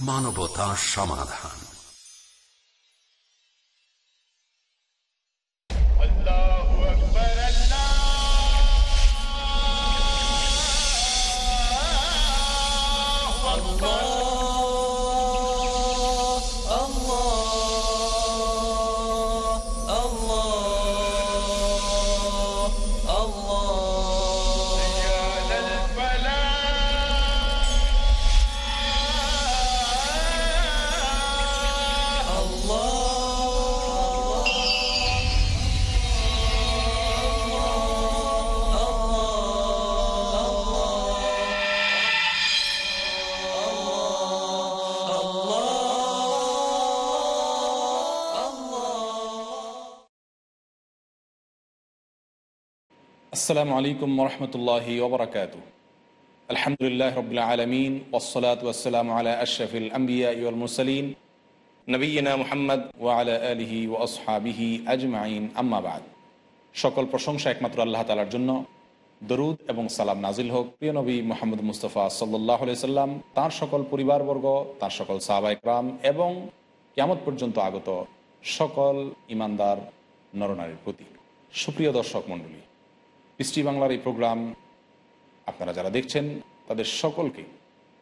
মানবতার সমাধান Oh আসসালামু আলাইকুম রহমতুল্লাহি ওবরাকাত আলহামদুলিল্লাহ রবিল্লা আলমিন ওসলাত ওসালাম আলা আশরফিল আম্বিয়া ইউল মুরসালিন নবীনা মুহাম্মদ ওয়া আলা আলিহি ও আসহাবিহি আজমাইন। আম্মাবাদ সকল প্রশংসা একমাত্র আল্লাহ তালার জন্য। দরুদ এবং সালাম নাজিল হোক। প্রিয় নবী মোহাম্মদ মুস্তফা সাল্লাহ সাল্লাম, তাঁর সকল পরিবারবর্গ, তাঁর সকল সাহাবা একরাম এবং কেমত পর্যন্ত আগত সকল ইমানদার নরনারীর প্রতি। সুপ্রিয় দর্শক মণ্ডলী পৃষ্টি বাংলার এই প্রোগ্রাম আপনারা যারা দেখছেন, তাদের সকলকে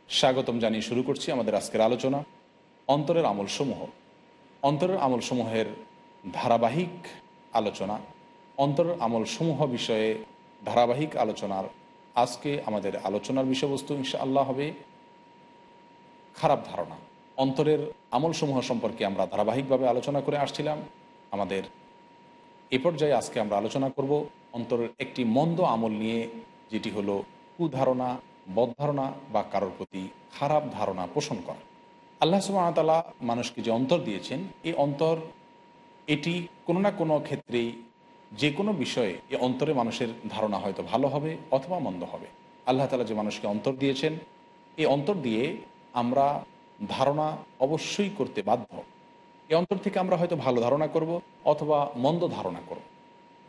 স্বাগতম জানিয়ে শুরু করছি আমাদের আজকের আলোচনা অন্তরের আমলসমূহ। অন্তরের আমলসমূহের ধারাবাহিক আলোচনা, অন্তরের আমলসমূহ বিষয়ে ধারাবাহিক আলোচনার আজকে আমাদের আলোচনার বিষয়বস্তু ইনশাআল্লাহ হবে খারাপ ধারণা। অন্তরের আমলসমূহ সম্পর্কে আমরা ধারাবাহিকভাবে আলোচনা করে আসছিলাম। আমাদের এ পর্যায়ে আজকে আমরা আলোচনা করব অন্তরের একটি মন্দ আমল নিয়ে, যেটি হলো কুধারণা, বদধারণা বা কারোর প্রতি খারাপ ধারণা পোষণ করা। আল্লাহ সুবাহতালা মানুষকে যে অন্তর দিয়েছেন, এই অন্তর, এটি কোনো না কোনো ক্ষেত্রেই যে কোনো বিষয়ে এই অন্তরে মানুষের ধারণা হয়তো ভালো হবে অথবা মন্দ হবে। আল্লাহ তালা যে মানুষকে অন্তর দিয়েছেন, এই অন্তর দিয়ে আমরা ধারণা অবশ্যই করতে বাধ্য। এই অন্তর থেকে আমরা হয়তো ভালো ধারণা করব অথবা মন্দ ধারণা করব।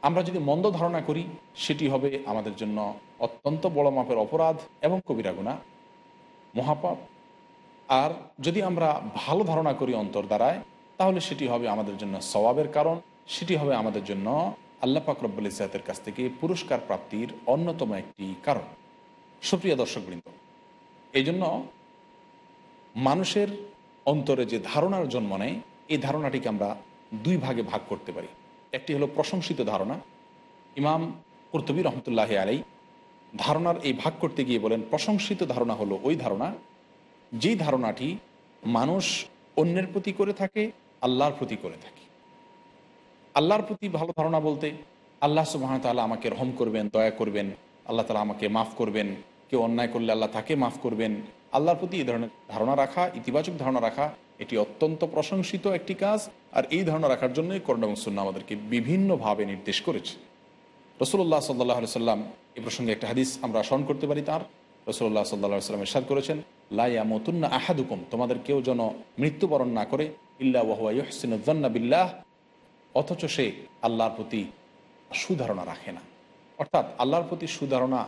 আমরা যদি মন্দ ধারণা করি, সেটি হবে আমাদের জন্য অত্যন্ত বড় মাপের অপরাধ এবং কবিরা গুণা মহাপাপ। আর যদি আমরা ভালো ধারণা করি অন্তর দ্বারায়, তাহলে সেটি হবে আমাদের জন্য সবাবের কারণ, সেটি হবে আমাদের জন্য আল্লাহ পাকরব্বুল ইসাতের কাছ থেকে পুরস্কার প্রাপ্তির অন্যতম একটি কারণ। সুপ্রিয় দর্শকবৃন্দ এই জন্য মানুষের অন্তরে যে ধারণার জন্ম নেয়, এই ধারণাটিকে আমরা দুই ভাগে ভাগ করতে পারি। একটি হলো প্রশংসিত ধারণা। ইমাম কর্তবী রহমতুল্লাহ আলাই ধারণার এই ভাগ করতে গিয়ে বলেন, প্রশংসিত ধারণা হলো ওই ধারণা, যেই ধারণাটি মানুষ অন্যের প্রতি করে থাকে, আল্লাহর প্রতি করে থাকে। আল্লাহর প্রতি ভালো ধারণা বলতে আল্লাহ সুবাহ তাল্লাহ আমাকে রহম করবেন, দয়া করবেন, আল্লাহ তালা আমাকে মাফ করবেন, কেউ অন্যায় করলে আল্লাহ তাকে মাফ করবেন। আল্লাহর প্রতি এই ধরনের ধারণা রাখা, ইতিবাচক ধারণা রাখা এটি অত্যন্ত প্রশংসিত একটি কাজ, আর এই ধারণা রাখার জন্যই করোনা এবং সুন্না আমাদেরকে বিভিন্নভাবে নির্দেশ করেছে। রসুল্লাহ সাল্লাহ সাল্লাম এ প্রসঙ্গে একটা হাদিস আমরা স্মরণ করতে পারি তার। রসুল্লাহ সাল্লাহ সাল্লাম এরশাদ করেছেন লাইয়া মতুন্না আহাদুকুম তোমাদের কেউ যেন মৃত্যুবরণ না করে, ইল্লা ওয়াহুয়া ইহসিনুদ্দান্না বিল্লাহ অথচ সে আল্লাহর প্রতি সুধারণা রাখে না। অর্থাৎ আল্লাহর প্রতি সুধারণা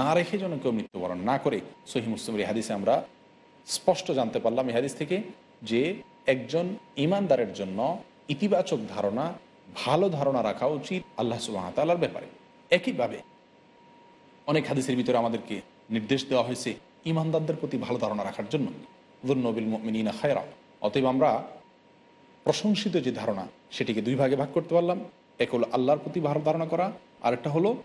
না রেখে যেন কেউ মৃত্যুবরণ না করে সহি মুসলিমের এই হাদিসে আমরা স্পষ্ট জানতে পারলাম এই হাদিস থেকে যে একজন ইমানদারের জন্য ইতিবাচক ধারণা, ভালো ধারণা রাখা উচিত আল্লাহ সুবাহতাল্লার ব্যাপারে। একইভাবে অনেক হাদিসের ভিতরে আমাদেরকে নির্দেশ দেওয়া হয়েছে ইমানদারদের প্রতি ভালো ধারণা রাখার জন্য। দুর্নবিল মিনা খায়রা অতএব আমরা প্রশংসিত যে ধারণা, সেটিকে দুই ভাগে ভাগ করতে পারলাম। এক হলো আল্লাহর প্রতি ভালো ধারণা করা, আরেকটা হলো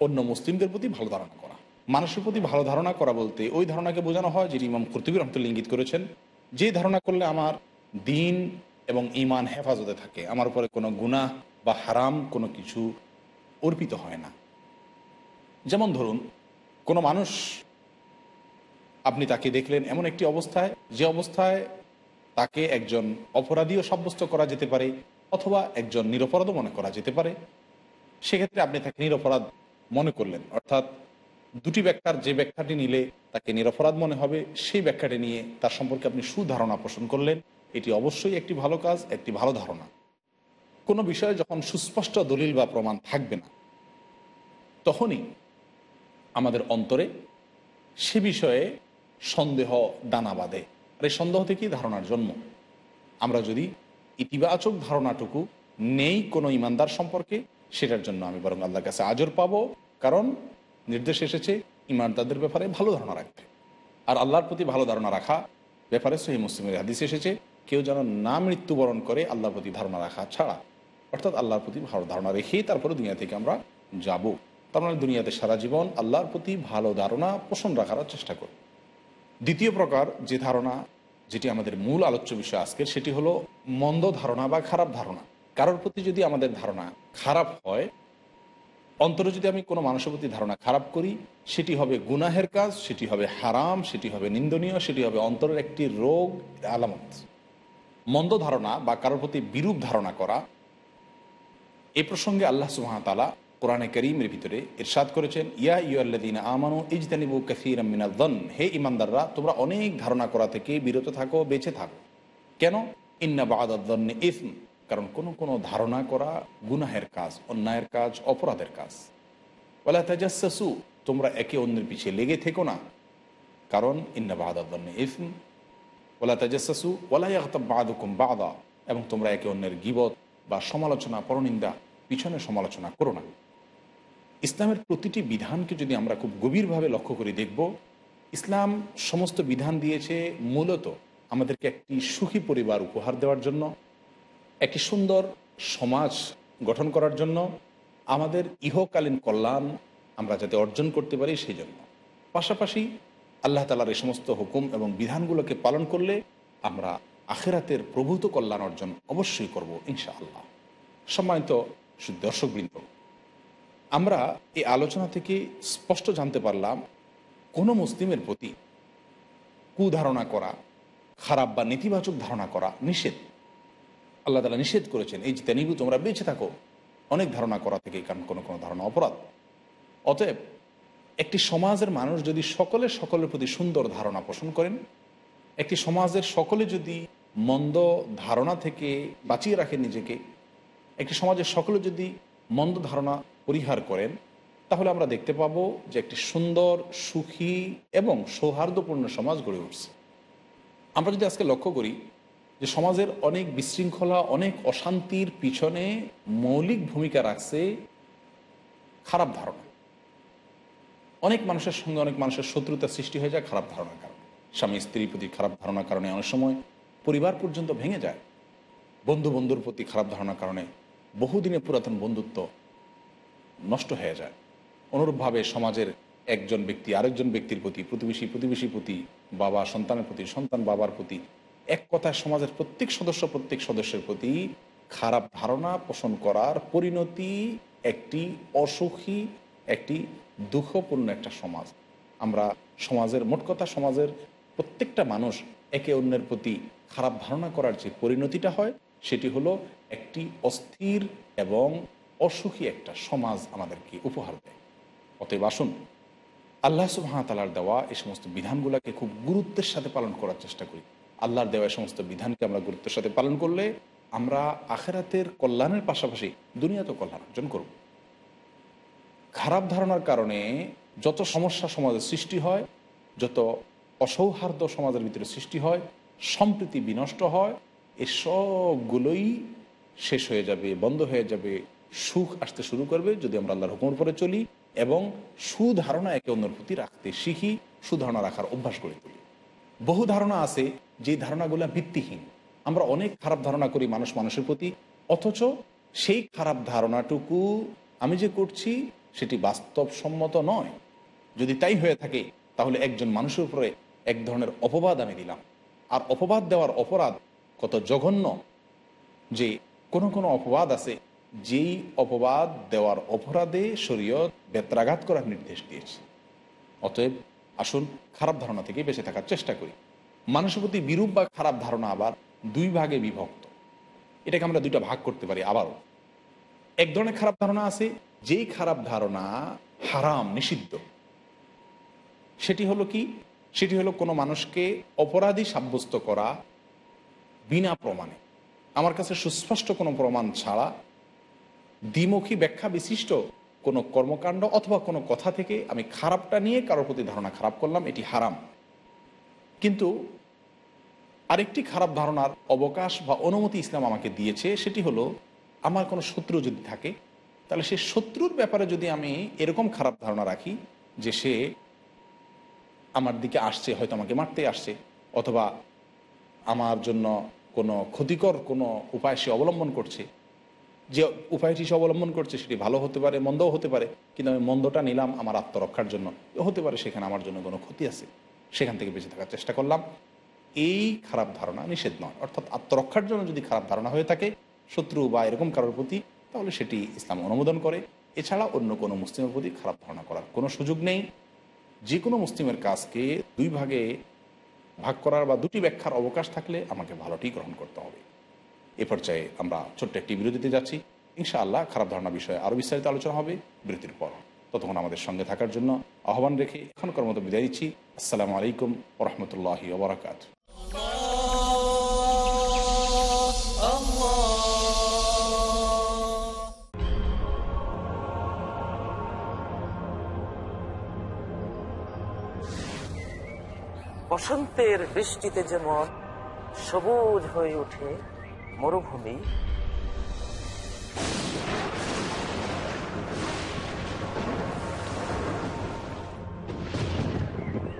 অন্য মুসলিমদের প্রতি ভালো ধারণা করা। মানুষের প্রতি ভালো ধারণা করা বলতে ওই ধারণাকে বোঝানো হয় যেটি ইমাম কর্তবী রহমতুল্লা ইঙ্গিত করেছেন। যে ধারণা করলে আমার দিন এবং ইমান হেফাজতে থাকে, আমার উপরে কোনো গুনাহ বা হারাম কোনো কিছু অর্পিত হয় না। যেমন ধরুন, কোনো মানুষ আপনি তাকে দেখলেন এমন একটি অবস্থায়, যে অবস্থায় তাকে একজন অপরাধীও সাব্যস্ত করা যেতে পারে অথবা একজন নিরপরাধও মনে করা যেতে পারে। সেক্ষেত্রে আপনি তাকে নিরপরাধ মনে করলেন, অর্থাৎ দুটি ব্যাখ্যার যে ব্যাখ্যাটি নিলে তাকে নিরপরাধ মনে হবে, সেই ব্যাখ্যাটি নিয়ে তার সম্পর্কে আপনি সুধারণা পোষণ করলেন। এটি অবশ্যই একটি ভালো কাজ, একটি ভালো ধারণা। কোনো বিষয়ে যখন সুস্পষ্ট দলিল বা প্রমাণ থাকবে না, তখনই আমাদের অন্তরে সে বিষয়ে সন্দেহ, দানা বাঁধে। আর এই সন্দেহ থেকেই ধারণার জন্ম। আমরা যদি ইতিবাচক ধারণাটুকু নেই কোনো ইমানদার সম্পর্কে, সেটার জন্য আমি বরং আল্লাহর কাছে আজর পাবো। কারণ নির্দেশ এসেছে ইমানদারদের ব্যাপারে ভালো ধারণা রাখতে আর আল্লাহর প্রতি ভালো ধারণা রাখা ব্যাপারে সহি মুসলিমের হাদিস এসেছে, কেউ যেন না মৃত্যুবরণ করে আল্লাহর প্রতি ধারণা রাখা ছাড়া। অর্থাৎ আল্লাহর প্রতি ভালো ধারণা রেখেই তারপরে দুনিয়া থেকে আমরা যাব। তার মানে দুনিয়াতে সারা জীবন আল্লাহর প্রতি ভালো ধারণা পোষণ রাখার চেষ্টা করি দ্বিতীয় প্রকার যে ধারণা, যেটি আমাদের মূল আলোচ্য বিষয় আজকের, সেটি হলো মন্দ ধারণা বা খারাপ ধারণা। কারোর প্রতি যদি আমাদের ধারণা খারাপ হয় অন্তরে যদি আমি কোনো মানুষের প্রতি ধারণা খারাপ করি, সেটি হবে গুনাহের কাজ, সেটি হবে হারাম, সেটি হবে নিন্দনীয়, সেটি হবে অন্তরের একটি রোগ, আলামত। মন্দ ধারণা বা কারোর প্রতি বিরূপ ধারণা করা, এ প্রসঙ্গে আল্লাহ সুহামতালা কোরআনে করিমের ভিতরে ইরশাদ করেছেন, ইয়া ইউল্লাদিন আমানু ইজতানিবু কাসির মিনাদ্দন হে ইমানদাররা তোমরা অনেক ধারণা করা থেকে বিরত থাকো, বেঁচে থাকো। কেন? ইন্না বাদাদ্দন্নে ইসম। কারণ কোনো কোনো ধারণা করা গুনাহের কাজ, অন্যায়ের কাজ, অপরাধের কাজ। ওলা তাজাসু তোমরা একে অন্যের পিছিয়ে লেগে থেকো না। কারণ, ইন্না বাদাদ্দন্নে ইসম। ওলা তাজাসু ওলা ইয়াগতাব বাদুকুম বাদা। এবং তোমরা একে অন্যের গিবত বা সমালোচনা, পরনিন্দা, পিছনে সমালোচনা করো না। ইসলামের প্রতিটি বিধানকে যদি আমরা খুব গভীরভাবে লক্ষ্য করে দেখব, ইসলাম সমস্ত বিধান দিয়েছে মূলত আমাদেরকে একটি সুখী পরিবার উপহার দেওয়ার জন্য। একটি সুন্দর সমাজ গঠন করার জন্য আমাদের ইহকালীন কল্যাণ আমরা যাতে অর্জন করতে পারি সেই জন্য। পাশাপাশি আল্লাহ তালার এই সমস্ত হুকুম এবং বিধানগুলোকে পালন করলে আমরা আখেরাতের প্রভূত কল্যাণ অর্জন অবশ্যই করব ইনশাআল্লাহ। সম্মানিত দর্শকবৃন্দ, আমরা এই আলোচনা থেকে স্পষ্ট জানতে পারলাম কোনো মুসলিমের প্রতি কুধারণা করা, খারাপ বা নেতিবাচক ধারণা করা নিষেধ। আল্লাহ তালা নিষেধ করেছেন, এই যে তেনিবু, তোমরা বেঁচে থাকো। অনেক ধারণা করা থেকে কারণ কোনো কোনো ধারণা অপরাধ। অতএব একটি সমাজের মানুষ যদি সকলে সকলের প্রতি সুন্দর ধারণা পোষণ করেন, একটি সমাজের সকলে যদি মন্দ ধারণা থেকে বাঁচিয়ে রাখে নিজেকে, একটি সমাজের সকলে যদি মন্দ ধারণা পরিহার করেন, তাহলে আমরা দেখতে পাব যে একটি সুন্দর, সুখী এবং সৌহার্দ্যপূর্ণ সমাজ গড়ে উঠছে। আমরা যদি আজকে লক্ষ্য করি যে সমাজের অনেক বিশৃঙ্খলা, অনেক অশান্তির পিছনে মৌলিক ভূমিকা রাখছে খারাপ ধারণা। অনেক মানুষের সঙ্গে অনেক মানুষের শত্রুতা সৃষ্টি হয়ে যায় খারাপ ধারণার কারণে। স্বামী স্ত্রীর প্রতি খারাপ ধারণার কারণে অনেক সময় পরিবার পর্যন্ত ভেঙে যায়। বন্ধু বন্ধুর প্রতি খারাপ ধারণার কারণে বহুদিনের পুরাতন বন্ধুত্ব নষ্ট হয়ে যায়। অনুরূপভাবে সমাজের একজন ব্যক্তি আরেকজন ব্যক্তির প্রতি, প্রতিবেশী, প্রতিবেশীর প্রতি, বাবা সন্তানের প্রতি, সন্তান বাবার প্রতি এক কথায় সমাজের প্রত্যেক সদস্য প্রত্যেক সদস্যের প্রতি খারাপ ধারণা পোষণ করার পরিণতি একটি অসুখী, একটি দুঃখপূর্ণ একটা সমাজ। আমরা সমাজের, মোট কথা সমাজের প্রত্যেকটা মানুষ একে অন্যের প্রতি খারাপ ধারণা করার যে পরিণতিটা হয়, সেটি হলো একটি অস্থির এবং অসুখী একটা সমাজ আমাদেরকে উপহার দেয়। অতএব আসুন, আল্লাহ সুবাহতালার দেওয়া এই সমস্ত বিধানগুলোকে খুব গুরুত্বের সাথে পালন করার চেষ্টা করি। আল্লাহর দেওয়া সমস্ত বিধানকে আমরা গুরুত্বের সাথে পালন করলে আমরা আখেরাতের কল্যাণের পাশাপাশি দুনিয়াতেও কল্যাণ অর্জন করব। খারাপ ধারণার কারণে যত সমস্যা সমাজের সৃষ্টি হয়, যত অসৌহার্দ্য সমাজের ভিতরে সৃষ্টি হয়, সম্প্রীতি বিনষ্ট হয় এসবগুলোই শেষ হয়ে যাবে, বন্ধ হয়ে যাবে, সুখ আসতে শুরু করবে যদি আমরা আল্লাহর হুকুমের পরে চলি এবং সুধারণা একে অন্যের প্রতি রাখতে শিখি, সুধারণা রাখার অভ্যাস করে তুলি। বহু ধারণা আছে যে ধারণাগুলো ভিত্তিহীন। আমরা অনেক খারাপ ধারণা করি মানুষ মানুষের প্রতি, অথচ সেই খারাপ ধারণাটুকু আমি যে করছি সেটি বাস্তবসম্মত নয়। যদি তাই হয়ে থাকে, তাহলে একজন মানুষের উপরে এক ধরনের অপবাদ আমি দিলাম। আর অপবাদ দেওয়ার অপরাধ কত জঘন্য যে কোনো কোনো অপবাদ আছে, যেই অপবাদ দেওয়ার অপরাধে শরীয়ত বেত্রাঘাত করার নির্দেশ দিয়েছে। অতএব আসুন খারাপ ধারণা থেকে বেঁচে থাকার চেষ্টা করি। মানুষের প্রতি বিরূপ বা খারাপ ধারণা আবার দুই ভাগে বিভক্ত। এটাকে আমরা দুইটা ভাগ করতে পারি আবারও। এক ধরনের খারাপ ধারণা আছে, যেই খারাপ ধারণা হারাম, নিষিদ্ধ। সেটি হলো কি? সেটি হলো কোনো মানুষকে অপরাধী সাব্যস্ত করা বিনা প্রমাণে। আমার কাছে সুস্পষ্ট কোনো প্রমাণ ছাড়া দ্বিমুখী ব্যাখ্যা বিশিষ্ট কোনো কর্মকাণ্ড অথবা কোনো কথা থেকে আমি খারাপটা নিয়ে কারোর প্রতি ধারণা খারাপ করলাম, এটি হারাম। কিন্তু আরেকটি খারাপ ধারণার অবকাশ বা অনুমতি ইসলাম আমাকে দিয়েছে, সেটি হলো আমার কোনো শত্রু যদি থাকে, তাহলে সে শত্রুর ব্যাপারে যদি আমি এরকম খারাপ ধারণা রাখি যে সে আমার দিকে আসছে, হয়তো আমাকে মারতে আসছে, অথবা আমার জন্য কোনো ক্ষতিকর কোনো উপায় সে অবলম্বন করছে, যে উপায়টি সে অবলম্বন করছে সেটি ভালো হতে পারে, মন্দও হতে পারে, কিন্তু আমি মন্দটা নিলাম আমার আত্মরক্ষার জন্য। হতে পারে সেখানে আমার জন্য কোনো ক্ষতি আছে। সেখান থেকে বেঁচে থাকার চেষ্টা করলাম। এই খারাপ ধারণা নিষেধ নয়। অর্থাৎ আত্মরক্ষার জন্য যদি খারাপ ধারণা হয়ে থাকে, শত্রু বা এরকম কারোর প্রতি, তাহলে সেটি ইসলাম অনুমোদন করে। এছাড়া অন্য কোনো মুসলিমের প্রতি খারাপ ধারণা করার কোনো সুযোগ নেই। যে কোনো মুসলিমের কাজকে দুই ভাগে ভাগ করার বা দুটি ব্যাখ্যার অবকাশ থাকলে আমাকে ভালোটি গ্রহণ করতে হবে। এ পর্যায়ে আমরা ছোট্ট একটি বিরতিতে যাচ্ছি। ইনশাআল্লাহ খারাপ ধারণা বিষয়ে আরও বিস্তারিত আলোচনা হবে বিরতির পর। ততক্ষণ আমাদের সঙ্গে থাকার জন্য আহ্বান রেখে এখনকার মতো বিদায় দিচ্ছি আসসালামু আলাইকুম ওরহমতুল্লাহি ওবরাকাত বসন্তের বৃষ্টিতে যেমন সবুজ হয়ে ওঠে মরুভূমি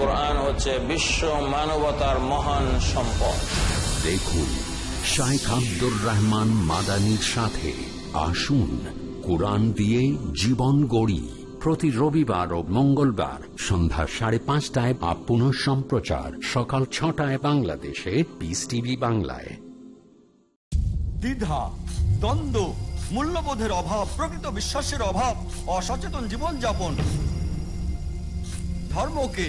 কোরআন হচ্ছে বিশ্ব মানবতার মহান সম্পদ। দেখুন শাইখ আব্দুর রহমান মাদানির সাথে আসুন কোরআন দিয়ে জীবন গড়ি। প্রতি রবিবার ও মঙ্গলবার সন্ধ্যা সাড়ে পাঁচটায় বা পুনঃ সম্প্রচার সকাল ছটায় বাংলাদেশে পিস টিভি বাংলায়। দ্বিধা দ্বন্দ্ব মূল্যবোধের অভাব প্রকৃত বিশ্বাসের অভাব অসচেতন জীবনযাপন ধর্মকে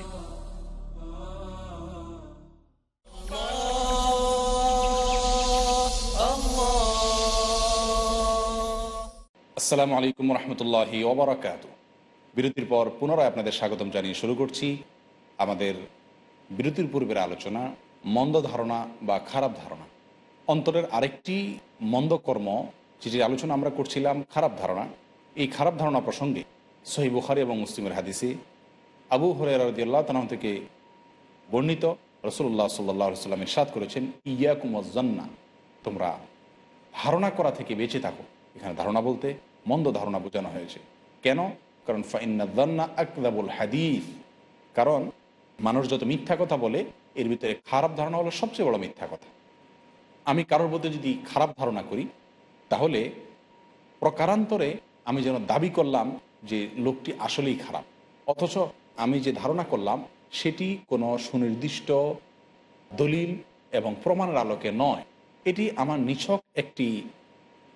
আসসালামু আলাইকুম রহমতুল্লাহি ওবরাকাত। বিরতির পর পুনরায় আপনাদের স্বাগতম জানিয়ে শুরু করছি আমাদের বিরতির পূর্বের আলোচনা, মন্দ ধারণা বা খারাপ ধারণা। অন্তরের আরেকটি মন্দ কর্ম যেটির আলোচনা আমরা করছিলাম, খারাপ ধারণা। এই খারাপ ধারণা প্রসঙ্গে সহি বুখারি এবং মুসলিমের হাদিসে আবু হরিয়াল্লাহ তালাম থেকে বর্ণিত রসুল্লাহ সাল্লাহ সাল্লাম ইরশাদ করেছেন ইয়াকুমজ্জান্না তোমরা ধারণা করা থেকে বেঁচে থাকো। এখানে ধারণা বলতে মন্দ ধারণা বোঝানো হয়েছে। কেন? কারণ ফাইন্না আকদাবুল হাদিস। কারণ মানুষ যত মিথ্যা কথা বলে, এর ভিতরে খারাপ ধারণা হলো সবচেয়ে বড় মিথ্যা কথা। আমি কারোর মধ্যে যদি খারাপ ধারণা করি, তাহলে প্রকারান্তরে আমি যেন দাবি করলাম যে লোকটি আসলেই খারাপ। অথচ আমি যে ধারণা করলাম, সেটি কোনো সুনির্দিষ্ট দলিল এবং প্রমাণের আলোকে নয়। এটি আমার নিছক একটি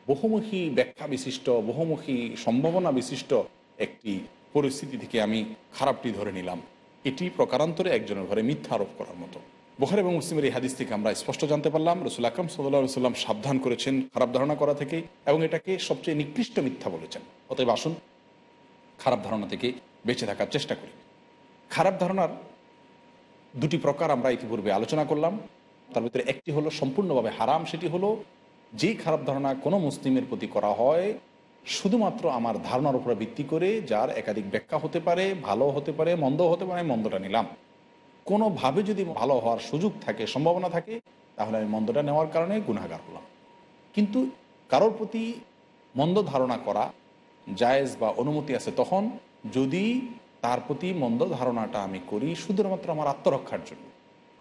বহুমুখী ব্যাখ্যা বিশিষ্ট, বহুমুখী সম্ভাবনা বিশিষ্ট একটি পরিস্থিতি থেকে আমি খারাপটি ধরে নিলাম। এটি প্রকারান্তরে একজনের ঘরে মিথ্যা আরোপ করার মতো। বোখার এবং মুসলিমের এই হাদিস থেকে আমরা স্পষ্ট জানতে পারলাম, রসুল আকরম সাল্লাহ সাল্লাম সাবধান করেছেন, খারাপ ধারণা করা থেকে এবং এটাকে সবচেয়ে নিকৃষ্ট মিথ্যা বলেছেন। অতএব আসুন, খারাপ ধারণা থেকে বেঁচে থাকার চেষ্টা করি। খারাপ ধারণার দুটি প্রকার আমরা ইতিপূর্বে আলোচনা করলাম। তার ভিতরে একটি হলো, সম্পূর্ণভাবে হারাম, সেটি হলো যেই খারাপ ধারণা কোনো মুসলিমের প্রতি করা হয়, শুধুমাত্র আমার ধারণার উপরে ভিত্তি করে যার একাধিক ব্যাখ্যা হতে পারে, ভালো হতে পারে মন্দ হতে পারে, আমি মন্দটা নিলাম। কোনোভাবে যদি ভালো হওয়ার সুযোগ থাকে, সম্ভাবনা থাকে, তাহলে আমি মন্দটা নেওয়ার কারণে গুণাগার হলাম। কিন্তু কারোর প্রতি মন্দ ধারণা করা জায়েজ বা অনুমতি আছে তখন যদি তার প্রতি মন্দ ধারণাটা আমি করি, শুধুমাত্র আমার আত্মরক্ষার জন্য।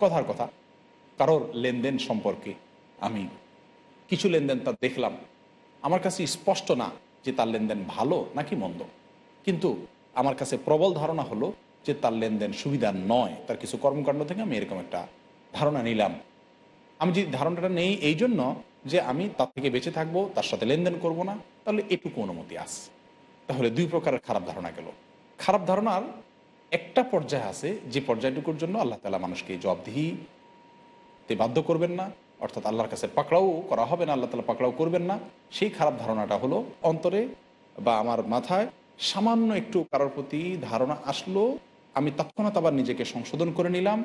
কথার কথা, কারোর লেনদেন সম্পর্কে আমি কিছু লেনদেন তার দেখলাম। আমার কাছে স্পষ্ট না যে তার লেনদেন ভালো নাকি মন্দ। কিন্তু আমার কাছে প্রবল ধারণা হলো যে তার লেনদেন সুবিধা নয়। তার কিছু কর্মকাণ্ড থেকে আমি এরকম একটা ধারণা নিলাম। আমি যদি ধারণাটা নেই এই জন্য যে আমি তার থেকে বেঁচে থাকব, তার সাথে লেনদেন করব না, তাহলে এটুকু অনুমতি আস তাহলে দুই প্রকারের খারাপ ধারণা গেল। খারাপ ধারণার একটা পর্যায়ে আছে, যে পর্যায়টুকুর জন্য আল্লাহ তালা মানুষকে জবাবদিহি তে বাধ্য করবেন না। অর্থাৎ আল্লাহর কাছে পাকড়াও করা হবে না, আল্লাহ তালা পাকড়াও করবেন না। সেই খারাপ ধারণাটা হলো অন্তরে বা আমার মাথায় সামান্য একটু কারোর প্রতি ধারণা আসলো, আমি তৎক্ষণাৎ আবার নিজেকে সংশোধন করে নিলাম,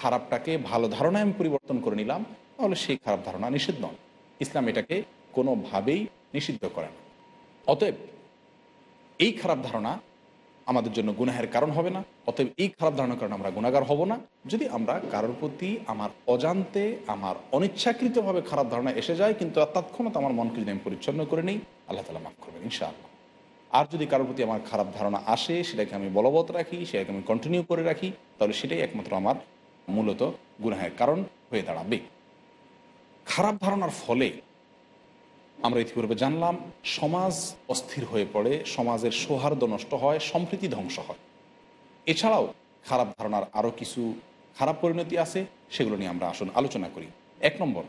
খারাপটাকে ভালো ধারণায় আমি পরিবর্তন করে নিলাম, তাহলে সেই খারাপ ধারণা নিষিদ্ধ নয়। ইসলাম এটাকে কোনোভাবেই নিষিদ্ধ করে না। অতএব এই খারাপ ধারণা আমাদের জন্য গুনাহের কারণ হবে না। অতএব এই খারাপ ধারণার কারণে আমরা গুণাগার হব না। যদি আমরা কারোর প্রতি আমার অজান্তে, আমার অনিচ্ছাকৃতভাবে খারাপ ধারণা এসে যায়, কিন্তু তৎক্ষণাৎ আমার মনকে যদি আমি পরিচ্ছন্ন করে নিই, আল্লাহ তালা মাফ করবেন, ইনশাআল্লাহ। আর যদি কারোর প্রতি আমার খারাপ ধারণা আসে, সেটাকে আমি বলবৎ রাখি, সেটাকে আমি কন্টিনিউ করে রাখি, তাহলে সেটাই একমাত্র আমার মূলত গুনাহের কারণ হয়ে দাঁড়াবে। খারাপ ধারণার ফলে আমরা ইতিপূর্বে জানলাম, সমাজ অস্থির হয়ে পড়ে, সমাজের সৌহার্দ্য নষ্ট হয়, সম্প্রীতি ধ্বংস হয়। এছাড়াও খারাপ ধারণার আরও কিছু খারাপ পরিণতি আছে, সেগুলো নিয়ে আমরা আসুন আলোচনা করি। এক নম্বর,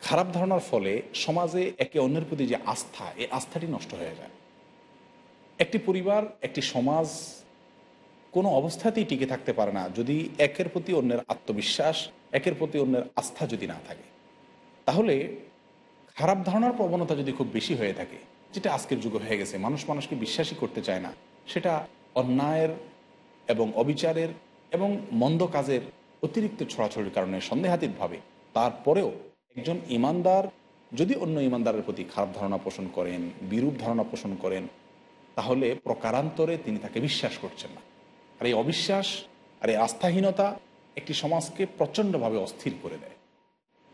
খারাপ ধারণার ফলে সমাজে একে অন্যের প্রতি যে আস্থা, এই আস্থাটি নষ্ট হয়ে যায়। একটি পরিবার, একটি সমাজ কোনো অবস্থাতেই টিকে থাকতে পারে না যদি একের প্রতি অন্যের আত্মবিশ্বাস, একের প্রতি অন্যের আস্থা যদি না থাকে। তাহলে খারাপ ধারণার প্রবণতা যদি খুব বেশি হয়ে থাকে, যেটা আজকের যুগে হয়ে গেছে, মানুষ মানুষকে বিশ্বাসই করতে চায় না, সেটা অন্যায়ের এবং অবিচারের এবং মন্দ কাজের অতিরিক্ত ছড়াছড়ির কারণে সন্দেহাতীতভাবে। তারপরেও একজন ইমানদার, যদি অন্য ইমানদারের প্রতি খারাপ ধারণা পোষণ করেন, বিরূপ ধারণা পোষণ করেন, তাহলে প্রকারান্তরে তিনি তাকে বিশ্বাস করছেন না। আর এই অবিশ্বাস আর এই আস্থাহীনতা একটি সমাজকে প্রচণ্ডভাবে অস্থির করে দেয়।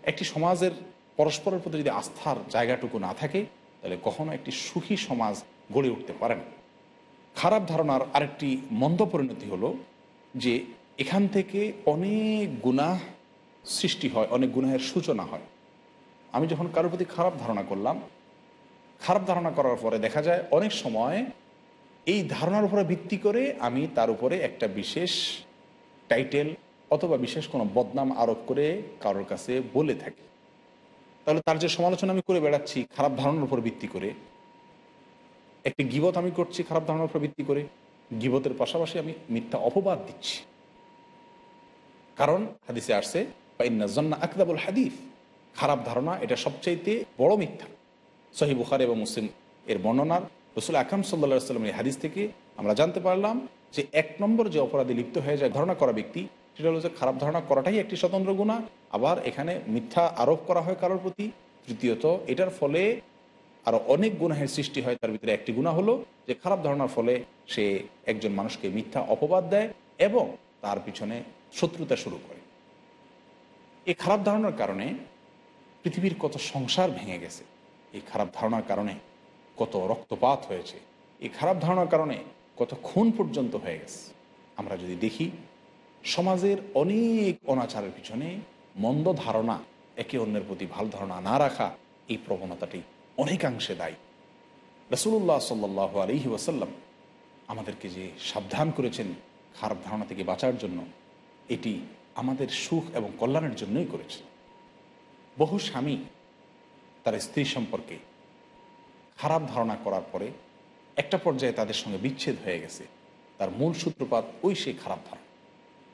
একটি সমাজের পরস্পরের প্রতি যদি আস্থার জায়গাটুকু না থাকে, তাহলে কখনো একটি সুখী সমাজ গড়ে উঠতে পারে না। খারাপ ধারণার আরেকটি মন্দ পরিণতি হলো যে এখান থেকে অনেক গুনাহ সৃষ্টি হয়, অনেক গুনাহের সূচনা হয়। আমি যখন কারোর প্রতি খারাপ ধারণা করলাম, খারাপ ধারণা করার পরে দেখা যায় অনেক সময় এই ধারণার উপরে ভিত্তি করে আমি তার উপরে একটা বিশেষ টাইটেল অথবা বিশেষ কোনো বদনাম আরোপ করে কারোর কাছে বলে থাকি। তাহলে তার যে সমালোচনা আমি করে বেড়াচ্ছি, খারাপ ধারণার উপর ভিত্তি করে, একটি গিবত আমি করছি খারাপ ধারণার উপর ভিত্তি করে, গিবতের পাশাপাশি আমি মিথ্যা অপবাদ দিচ্ছি। কারণ হাদিসে আসছে জন্না আকদাবুল হাদিফ খারাপ ধারণা এটা সবচাইতে বড় মিথ্যা। সহি বুখার এবং মুসলিম এর বর্ণনার রসুল আকরাম সাল্লা সাল্লামের হাদিস থেকে আমরা জানতে পারলাম যে এক নম্বর যে অপরাধে লিপ্ত হয়ে যায়, ধারণা করা ব্যক্তি সেটা হলো যে খারাপ ধারণা করাটাই একটি স্বতন্ত্র গুণা। আবার এখানে মিথ্যা আরোপ করা হয় কারোর প্রতি। তৃতীয়ত, এটার ফলে আরও অনেক গুনাহের সৃষ্টি হয়, তার ভিতরে একটি গুণা হলো যে খারাপ ধারণার ফলে সে একজন মানুষকে মিথ্যা অপবাদ দেয় এবং তার পিছনে শত্রুতা শুরু করে। এই খারাপ ধারণার কারণে পৃথিবীর কত সংসার ভেঙে গেছে, এই খারাপ ধারণার কারণে কত রক্তপাত হয়েছে, এই খারাপ ধারণার কারণে কত খুন পর্যন্ত হয়ে গেছে। আমরা যদি দেখি সমাজের অনেক অনাচারের পিছনে মন্দ ধারণা একে অন্যের প্রতি ভালো ধারণা না রাখা এই প্রবণতাটি অনেকাংশে দায়ী। রসুল্লাহ সাল্লাহ আলহি ওয়াসাল্লাম আমাদেরকে যে সাবধান করেছেন খারাপ ধারণা থেকে বাঁচার জন্য, এটি আমাদের সুখ এবং কল্যাণের জন্যই করেছে বহু স্বামী তার স্ত্রী সম্পর্কে খারাপ ধারণা করার পরে একটা পর্যায়ে তাদের সঙ্গে বিচ্ছেদ হয়ে গেছে। তার মূল সূত্রপাত ওই সেই খারাপ ধারণা।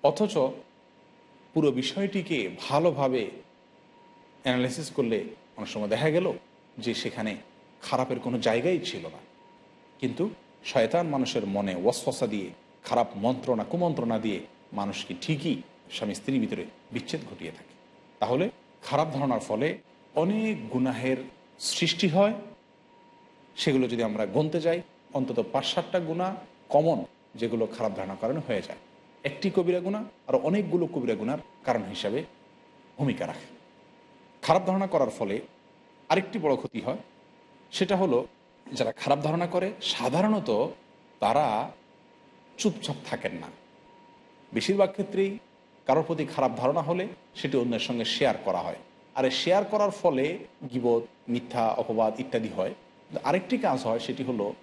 অথচ পুরো বিষয়টিকে ভালোভাবে অ্যানালাইসিস করলে অনেক সময় দেখা গেল যে সেখানে খারাপের কোনো জায়গাই ছিল না। কিন্তু শয়তান মানুষের মনে ওয়াসফসা দিয়ে, খারাপ মন্ত্রণা, কুমন্ত্রণা দিয়ে মানুষকে ঠিকই স্বামী স্ত্রীর ভিতরে বিচ্ছেদ ঘটিয়ে থাকে। তাহলে খারাপ ধারণার ফলে অনেক গুনাহের সৃষ্টি হয়। সেগুলো যদি আমরা গুনতে যাই, অন্তত পাঁচ সাতটা গুণা কমন যেগুলো খারাপ ধারণার কারণে হয়ে যায়। একটি কবিরা গুণা আর অনেকগুলো কবিরা গুণার কারণ হিসাবে ভূমিকা রাখে। খারাপ ধারণা করার ফলে আরেকটি বড় ক্ষতি হয়, সেটা হলো যারা খারাপ ধারণা করে, সাধারণত তারা চুপচাপ থাকেন না। বেশিরভাগ ক্ষেত্রেই কারোর প্রতি খারাপ ধারণা হলে সেটি অন্যের সঙ্গে শেয়ার করা হয়। আর শেয়ার করার ফলে গিবত, মিথ্যা, অপবাদ ইত্যাদি হয়। আরেকটি কাজ হয়, সেটি হলো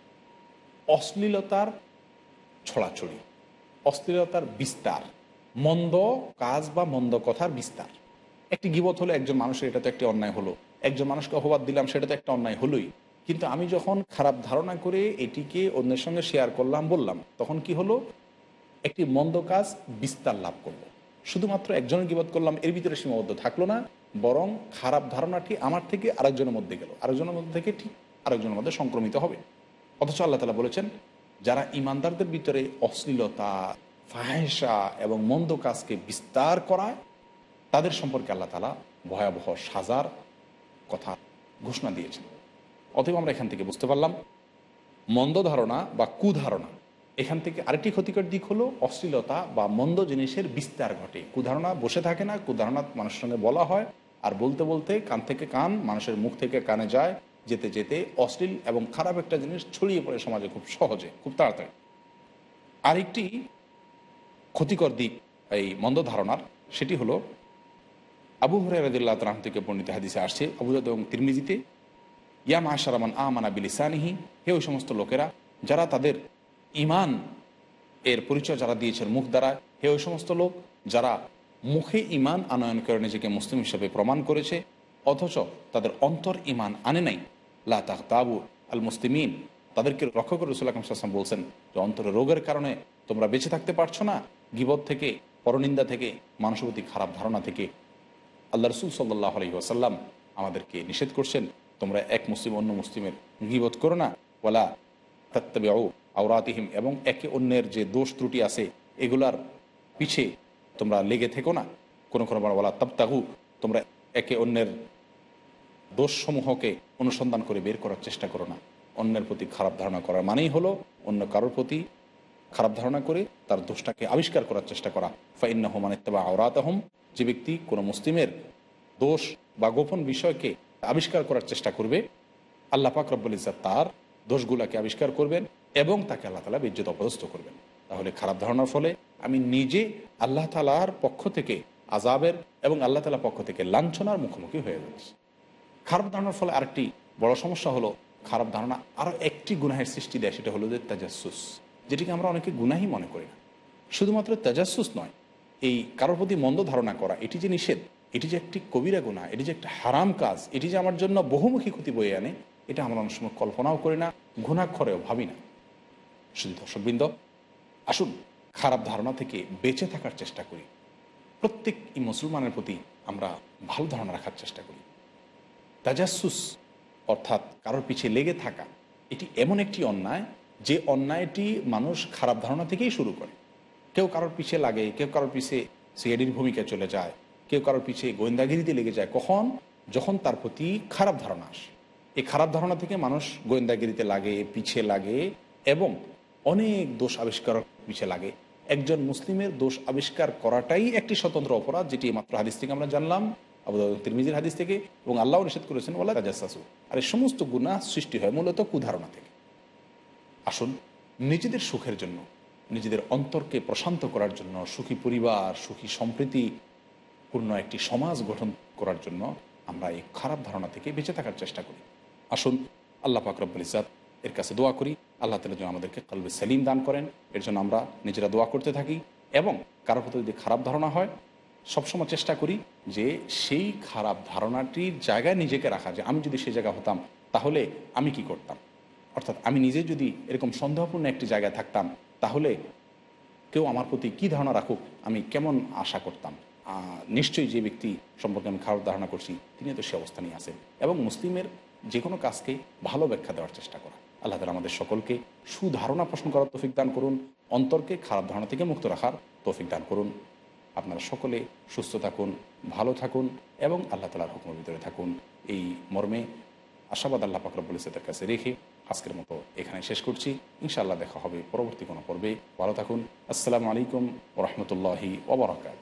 অশ্লীলতার ছড়াছড়ি। অশ্লীলতার বিস্তার, মন্দ কাজ বা মন্দ কথার বিস্তার। একটি গিবত হলো একজন মানুষের এটা তো একটি অন্যায় হলো। একজন মানুষকে অপবাদ দিলাম, সেটা তো একটা অন্যায় হলোই। কিন্তু আমি যখন খারাপ ধারণা করে এটিকে অন্যের সঙ্গে শেয়ার করলাম, বললাম, তখন কি হলো? একটি মন্দ কাজ বিস্তার লাভ করল। শুধুমাত্র একজনের গিবত করলাম, এর ভিতরে সীমাবদ্ধ থাকল না, বরং খারাপ ধারণাটি আমার থেকে আরেকজনের মধ্যে গেল। আরেকজনের মধ্যে থেকে ঠিক আরেকজনের মধ্যে সংক্রমিত হবে। অথচ আল্লাহ তালা বলেছেন যারা ইমানদারদের ভিতরে অশ্লীলতা ফাহেসা এবং মন্দ কাজকে বিস্তার করায়, তাদের সম্পর্কে আল্লাহ তালা ভয়াবহ সাজার কথা ঘোষণা দিয়েছেন। অতএব আমরা এখান থেকে বুঝতে পারলাম, মন্দ ধারণা বা কুধারণা, এখান থেকে আরেকটি ক্ষতিকর দিক হলো অশ্লীলতা বা মন্দ জিনিসের বিস্তার ঘটে। কুধারণা বসে থাকে না, কুধারণা মানুষের সঙ্গে বলা হয়, আর বলতে বলতে কান থেকে কান, মানুষের মুখ থেকে কানে যায় যেতে যেতে অশ্লীল এবং খারাপ একটা জিনিস ছড়িয়ে পড়ে সমাজে খুব সহজে, খুব তাড়াতাড়ি। আরেকটি ক্ষতিকর দিক এই মন্দ ধারণার, সেটি হলো আবু হরাইরাদিল্লাহ তালাম থেকে পণ্ডিত হাদিসে আসছে, আবু দাউদ এবং তিরমিজিতে ইয়াম আশারামান আমানা বিলিসানিহি হে ওই সমস্ত লোকেরা যারা তাদের ইমান এর পরিচয় যারা দিয়েছেন মুখ দ্বারা, হে ওই সমস্ত লোক যারা মুখে ইমান আনয়ন করে নিজেকে মুসলিম হিসেবে প্রমাণ করেছে অথচ তাদের অন্তর ইমান আনে নাই। লা আল মুসলিমিন তাদেরকে রক্ষা করে রসুল আকরম সাল্লাম বলছেন, যে অন্তরে রোগের কারণে তোমরা বেঁচে থাকতে পারছ না, গিবত থেকে, পরনিন্দা থেকে মানুষের প্রতি খারাপ ধারণা থেকে। আল্লাহ রসুল সাল্লাহ আলহি আসাল্লাম আমাদেরকে নিষেধ করছেন, তোমরা এক মুসলিম অন্য মুসলিমের গিবত করো না। ওলা তাত্তাবে আওরাতিহিম এবং একে অন্যের যে দোষ ত্রুটি আছে, এগুলার পিছে তোমরা লেগে থেকো না। কোনো কোনো বার বলা তাবতাহু তোমরা একে অন্যের দোষসমূহকে অনুসন্ধান করে বের করার চেষ্টা করো না। অন্যের প্রতি খারাপ ধারণা করার মানেই হলো অন্য কারোর প্রতি খারাপ ধারণা করে তার দোষটাকে আবিষ্কার করার চেষ্টা করা। ফাইন্না হোমান ইত্তেবা আওরাত আহম যে ব্যক্তি কোনো মুসলিমের দোষ বা গোপন বিষয়কে আবিষ্কার করার চেষ্টা করবে, আল্লাহ পাক রব্বুল ইজাত তার দোষগুলাকে আবিষ্কার করবেন এবং তাকে আল্লাহ তালা বিজ্জত অপদস্থ করবেন। তাহলে খারাপ ধারণার ফলে আমি নিজে আল্লাহ তালার পক্ষ থেকে আজাবের এবং আল্লাহ তালার পক্ষ থেকে লাঞ্ছনার মুখোমুখি হয়ে যাচ্ছে। খারাপ ধারণার ফলে আরেকটি বড় সমস্যা হলো, খারাপ ধারণা আরও একটি গুনাহের সৃষ্টি দেয়, সেটা হলো যে তাজাসুস। যেটিকে আমরা অনেকে গুনাহি মনে করি না। শুধুমাত্র তাজাসুস নয়, এই কারোর প্রতি মন্দ ধারণা করা, এটি যে নিষেধ, এটি যে একটি কবিরা গুণা এটি যে একটা হারাম কাজ, এটি যে আমার জন্য বহুমুখী ক্ষতি বয়ে আনে, এটা আমরা অনেক সময় কল্পনাও করি না ঘুণাক্ষরেও ভাবি না। শুধু দর্শকবৃন্দ, আসুন খারাপ ধারণা থেকে বেঁচে থাকার চেষ্টা করি। প্রত্যেক মুসলমানের প্রতি আমরা ভালো ধারণা রাখার চেষ্টা করি। তাজাসুস, অর্থাৎ কারোর পিছিয়ে লেগে থাকা, এটি এমন একটি অন্যায় যে অন্যায়টি মানুষ খারাপ ধারণা থেকেই শুরু করে। কেউ কারোর পিছিয়ে লাগে, কেউ কারোর পিছিয়ে সিআইডির ভূমিকায় চলে যায়, কেউ কারোর পিছিয়ে গোয়েন্দাগিরিতে লেগে যায়। কখন? যখন তার প্রতি খারাপ ধারণা আসে। এই খারাপ ধারণা থেকে মানুষ গোয়েন্দাগিরিতে লাগে পিছিয়ে লাগে এবং অনেক দোষ আবিষ্কার পিছিয়ে লাগে। একজন মুসলিমের দোষ আবিষ্কার করাটাই একটি স্বতন্ত্র অপরাধ, যেটি মাত্র হাদিস থেকে আমরা জানলাম। তিরমিজির হাদিস থেকে, এবং আল্লাহ নিষেধ করেছেন ওলা রাজাসু আর এই সমস্ত গুণা সৃষ্টি হয় মূলত কুধারণা থেকে। আসুন, নিজেদের সুখের জন্য, নিজেদের অন্তরকে প্রশান্ত করার জন্য, সুখী পরিবার, সুখী সম্প্রীতি, পূর্ণ একটি সমাজ গঠন করার জন্য আমরা এই খারাপ ধারণা থেকে বেঁচে থাকার চেষ্টা করি। আসুন, আল্লাহ ফাকরবুল ইজাদ এর কাছে দোয়া করি। আল্লাহ তালা যেন আমাদেরকে কলবে সেলিম দান করেন। এর জন্য আমরা নিজেরা দোয়া করতে থাকি এবং কারোর প্রতি যদি খারাপ ধারণা হয় সবসময় চেষ্টা করি যে সেই খারাপ ধারণাটির জায়গায় নিজেকে রাখা, যে আমি যদি সেই জায়গা হতাম, তাহলে আমি কি করতাম? অর্থাৎ আমি নিজে যদি এরকম সন্দেহপূর্ণ একটি জায়গায় থাকতাম, তাহলে কেউ আমার প্রতি কী ধারণা রাখুক, আমি কেমন আশা করতাম? নিশ্চয়ই যে ব্যক্তি সম্পর্কে আমি খারাপ ধারণা করছি তিনি তো সে অবস্থানেই আছেন এবং মুসলিমের যে কোনো কাজকে ভালো ব্যাখ্যা দেওয়ার চেষ্টা করা। আল্লাহ তালা আমাদের সকলকে সুধারণা পোষণ করার তৌফিক দান করুন, অন্তরকে খারাপ ধারণা থেকে মুক্ত রাখার তৌফিক দান করুন। আপনারা সকলে সুস্থ থাকুন, ভালো থাকুন এবং আল্লাহ তালার হুকুমের ভিতরে থাকুন। এই মর্মে আশাবাদ আল্লাহ পাকরবুল ইসেদের কাছে রেখে আজকের মতো এখানে শেষ করছি। ইনশাআল্লাহ দেখা হবে পরবর্তী কোনো পর্বে। ভালো থাকুন। আসসালামু আলাইকুম ওরহমতুল্লাহি ওবরাকাত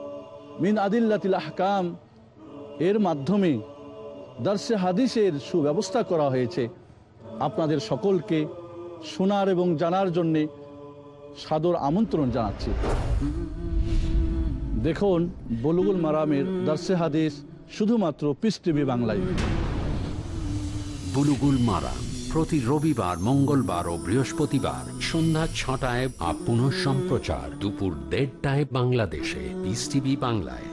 মিন আদিল্লাতিল আহকাম, এর মাধ্যমে দার্সে হাদিসের সুব্যবস্থা করা হয়েছে। আপনাদের সকলকে শোনার এবং জানার জন্যে সাদর আমন্ত্রণ জানাচ্ছি। দেখুন, বলুগুল মারামের দার্সে হাদিস শুধুমাত্র পিস টিভি বাংলায়। বুলুগুল মারা প্রতি রবিবার, মঙ্গলবার ও বৃহস্পতিবার সন্ধ্যা ছটায় আপ সম্প্রচার দুপুর দেড়টায় বাংলাদেশে। বিস টিভি বাংলায়।